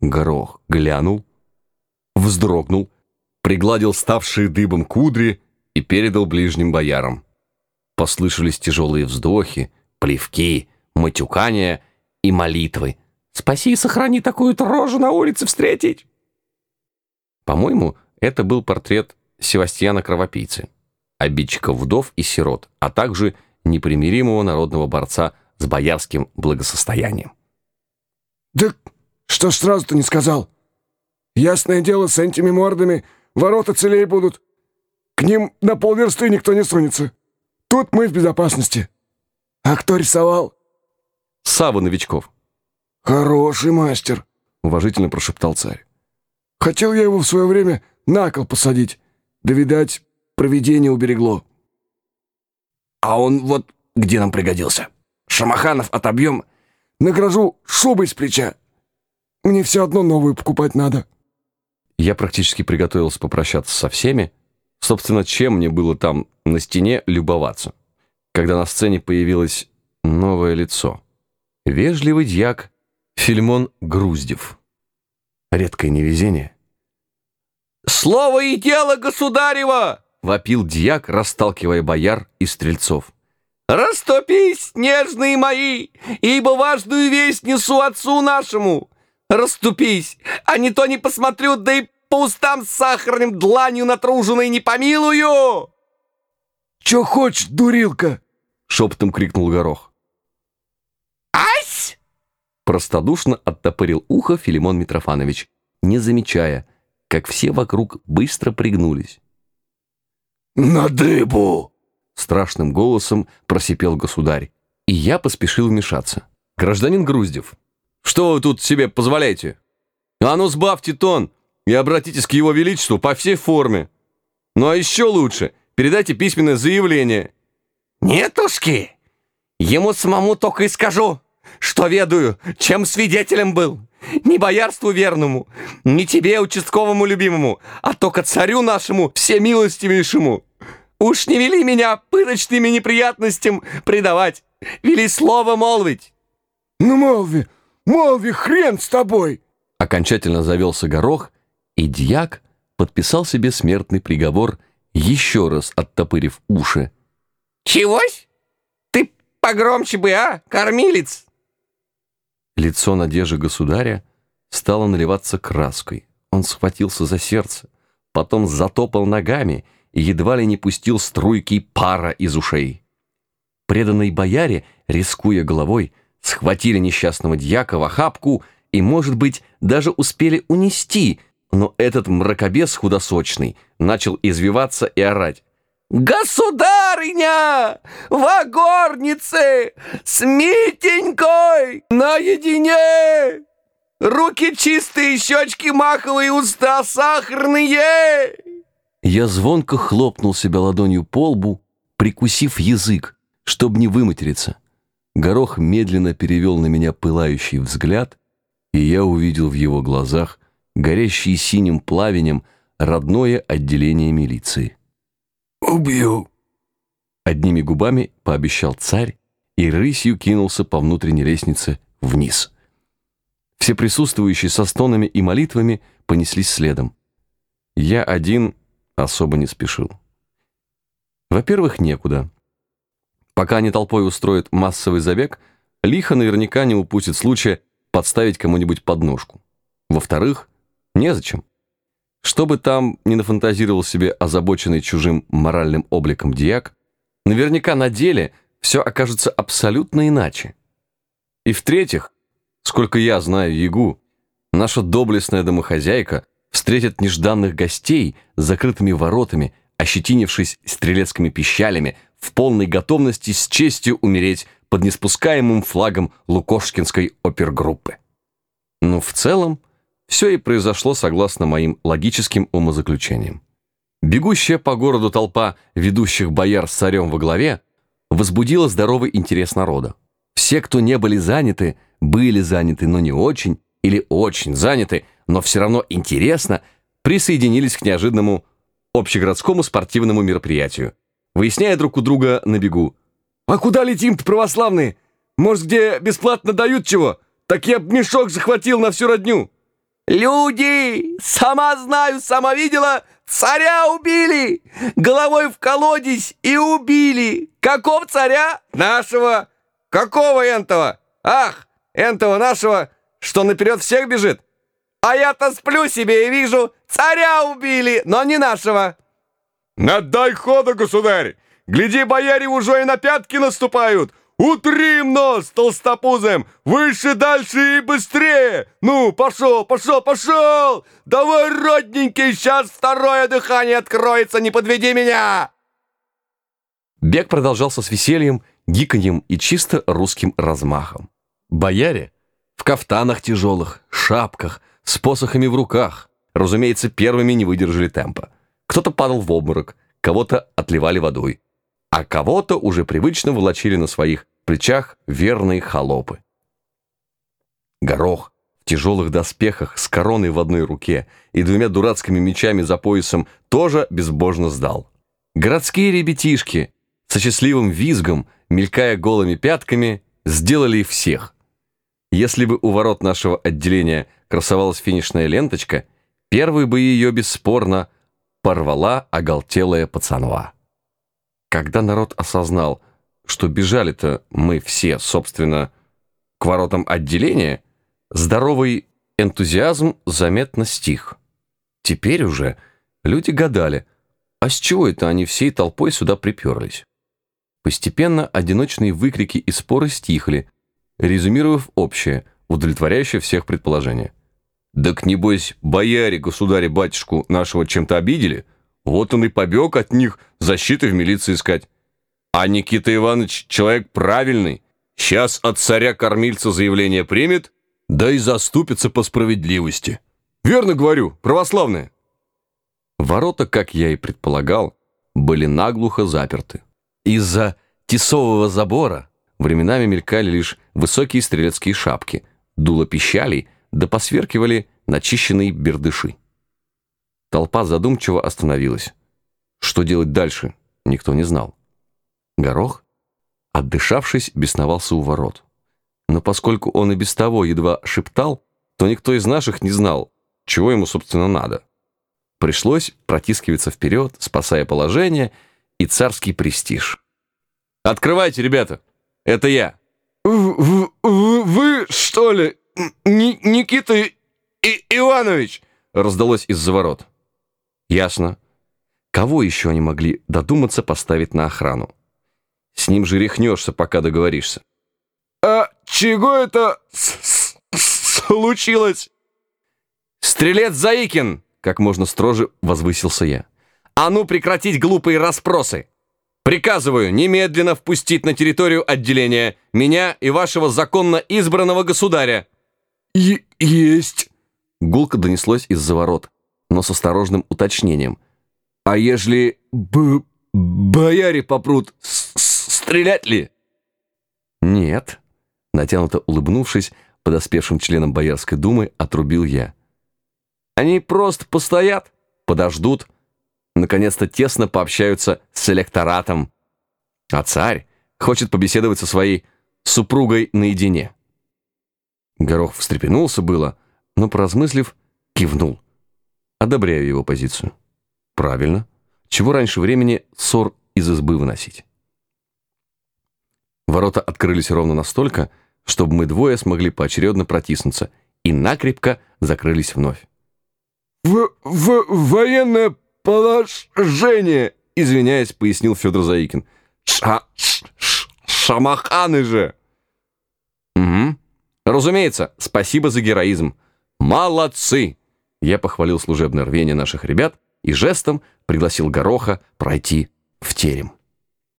Горох глянул, вздрогнул, пригладил ставшие дыбом кудри и передал ближним боярам. Послышались тяжелые вздохи, плевки, матюкания и молитвы. «Спаси и сохрани такую-то рожу на улице встретить!» По-моему, это был портрет Севастьяна Кровопийцы, обидчика вдов и сирот, а также непримиримого народного борца с боярским благосостоянием. «Да что ж сразу-то не сказал? Ясное дело, с этими мордами ворота целей будут. К ним на полверсты никто не сунется. Тут мы в безопасности. А кто рисовал?» «Сава Новичков». «Хороший мастер», — уважительно прошептал царь. «Хотел я его в свое время на кол посадить. Да, видать, провидение уберегло». «А он вот где нам пригодился? Шамаханов отобьем?» «Награжу шубой с плеча. Мне все одно новую покупать надо». Я практически приготовился попрощаться со всеми. Собственно, чем мне было там на стене любоваться, когда на сцене появилось новое лицо. Вежливый дьяк Фильмон Груздев. Редкое невезение. «Слово и дело государева!» — вопил дьяк, расталкивая бояр и стрельцов. «Растопись, нежные мои, ибо важную весть несу отцу нашему! Раступись, а не то не посмотрю, да и по устам с сахарным дланью натруженной не помилую!» «Чё хочешь, дурилка?» — шепотом крикнул Горох. «Ась!» Простодушно оттопырил ухо Филимон Митрофанович, не замечая, как все вокруг быстро пригнулись. «На дыбу!» — страшным голосом просипел государь, и я поспешил вмешаться. «Гражданин Груздев, что вы тут себе позволяете? А ну сбавьте тон и обратитесь к его величеству по всей форме. Ну а еще лучше, передайте письменное заявление». «Нетушки, ему самому только и скажу, что ведаю, чем свидетелем был. Не боярству верному, не тебе, участковому любимому, а только царю нашему всемилостивейшему. Уж не вели меня пыточными неприятностям предавать, вели слово молвить». «Ну, молви, молви, хрен с тобой!» Окончательно завелся горох, и дьяк подписал себе смертный приговор, еще раз оттопырив уши. «Чегось? Ты погромче бы, а, кормилец!» Лицо Надежи государя стало наливаться краской. Он схватился за сердце, потом затопал ногами и едва ли не пустил струйки пара из ушей. Преданные бояре, рискуя головой, схватили несчастного дьяка в охапку и, может быть, даже успели унести, но этот мракобес худосочный начал извиваться и орать. «Государыня! В горнице! С Митенькой! Наедине! Руки чистые, щечки маховые, уста сахарные!» Я звонко хлопнул себя ладонью по лбу, прикусив язык, чтобы не выматериться. Горох медленно перевел на меня пылающий взгляд, и я увидел в его глазах горящие синим пламенем родное отделение милиции. «Убью!» Одними губами пообещал царь и рысью кинулся по внутренней лестнице вниз. Все присутствующие со стонами и молитвами понеслись следом. Я один особо не спешил. Во-первых, некуда. Пока они толпой устроят массовый забег, лихо наверняка не упустит случая подставить кому-нибудь подножку. Во-вторых, незачем. Что бы там ни нафантазировал себе озабоченный чужим моральным обликом диак, наверняка на деле все окажется абсолютно иначе. И в-третьих, сколько я знаю Ягу, наша доблестная домохозяйка встретит нежданных гостей с закрытыми воротами, ощетинившись стрелецкими пищалями, в полной готовности с честью умереть под неспускаемым флагом Лукошкинской опергруппы. Но в целом, все и произошло согласно моим логическим умозаключениям. Бегущая по городу толпа ведущих бояр с царем во главе возбудила здоровый интерес народа. Все, кто не были заняты, были заняты, но не очень, или очень заняты, но все равно интересно, присоединились к неожиданному общегородскому спортивному мероприятию, выясняя друг у друга на бегу. «А куда летим-то, православные? Может, где бесплатно дают чего? Так я б мешок захватил на всю родню!» Люди! Сама знаю, сама видела, царя убили! Головой в колодец и убили! Каков царя? Нашего! Какого энтова? Ах, энтова нашего, что наперед всех бежит? А я-то сплю себе и вижу, царя убили, но не нашего. Надай хода, государь! Гляди, бояре уже и на пятки наступают! Утрим нос толстопузым! Выше, дальше и быстрее! Ну, пошел, пошел, пошел! Давай, родненький, сейчас второе дыхание откроется, не подведи меня!» Бег продолжался с весельем, гиканьем и чисто русским размахом. Бояре в кафтанах тяжелых, шапках, с посохами в руках, разумеется, первыми не выдержали темпа. Кто-то падал в обморок, кого-то отливали водой а кого-то уже привычно волочили на своих плечах верные холопы. Горох в тяжелых доспехах с короной в одной руке и двумя дурацкими мечами за поясом тоже безбожно сдал. Городские ребятишки со счастливым визгом, мелькая голыми пятками, сделали всех. Если бы у ворот нашего отделения красовалась финишная ленточка, первый бы ее бесспорно порвала оголтелая пацанва. Когда народ осознал, что бежали-то мы все, собственно, к воротам отделения, здоровый энтузиазм заметно стих. Теперь уже люди гадали, а с чего это они всей толпой сюда приперлись? Постепенно одиночные выкрики и споры стихли, резюмировав общее, удовлетворяющее всех предположение. «Так небось, бояре, государя-батюшку нашего чем-то обидели?» Вот он и побег от них защиты в милиции искать. А Никита Иванович человек правильный. Сейчас от царя-кормильца заявление примет, да и заступится по справедливости. Верно говорю, православные. Ворота, как я и предполагал, были наглухо заперты. Из-за тесового забора временами мелькали лишь высокие стрелецкие шапки, дуло пищалей, да посверкивали начищенные бердыши. Толпа задумчиво остановилась. Что делать дальше, никто не знал. Горох, отдышавшись, бесновался у ворот. Но поскольку он и без того едва шептал, то никто из наших не знал, чего ему, собственно, надо. Пришлось протискиваться вперед, спасая положение и царский престиж. «Открывайте, ребята! Это я!» «Вы, вы что ли, Никита и Иванович?» раздалось из-за ворот. Ясно. Кого еще они могли додуматься поставить на охрану? С ним же рехнешься, пока договоришься. А чего это случилось? Стрелец Заикин, как можно строже возвысился я. А ну прекратить глупые расспросы. Приказываю немедленно впустить на территорию отделения меня и вашего законно избранного государя. Есть. Гулко донеслось из-за ворот но с осторожным уточнением. «А ежели б бояре попрут, стрелять ли?» «Нет», — натянуто улыбнувшись, подоспевшим членам Боярской думы, отрубил я. «Они просто постоят, подождут, наконец-то тесно пообщаются с электоратом. А царь хочет побеседовать со своей супругой наедине». Горох встрепенулся было, но, поразмыслив, кивнул. Одобряю его позицию. Правильно. Чего раньше времени ссор из избы выносить? Ворота открылись ровно настолько, чтобы мы двое смогли поочередно протиснуться, и накрепко закрылись вновь. «В, в военное положение!» Извиняясь, пояснил Федор Заикин. «Ша... Ш, ш, шамаханы же!» «Угу. Разумеется, спасибо за героизм. Молодцы!» Я похвалил служебное рвение наших ребят и жестом пригласил Гороха пройти в терем.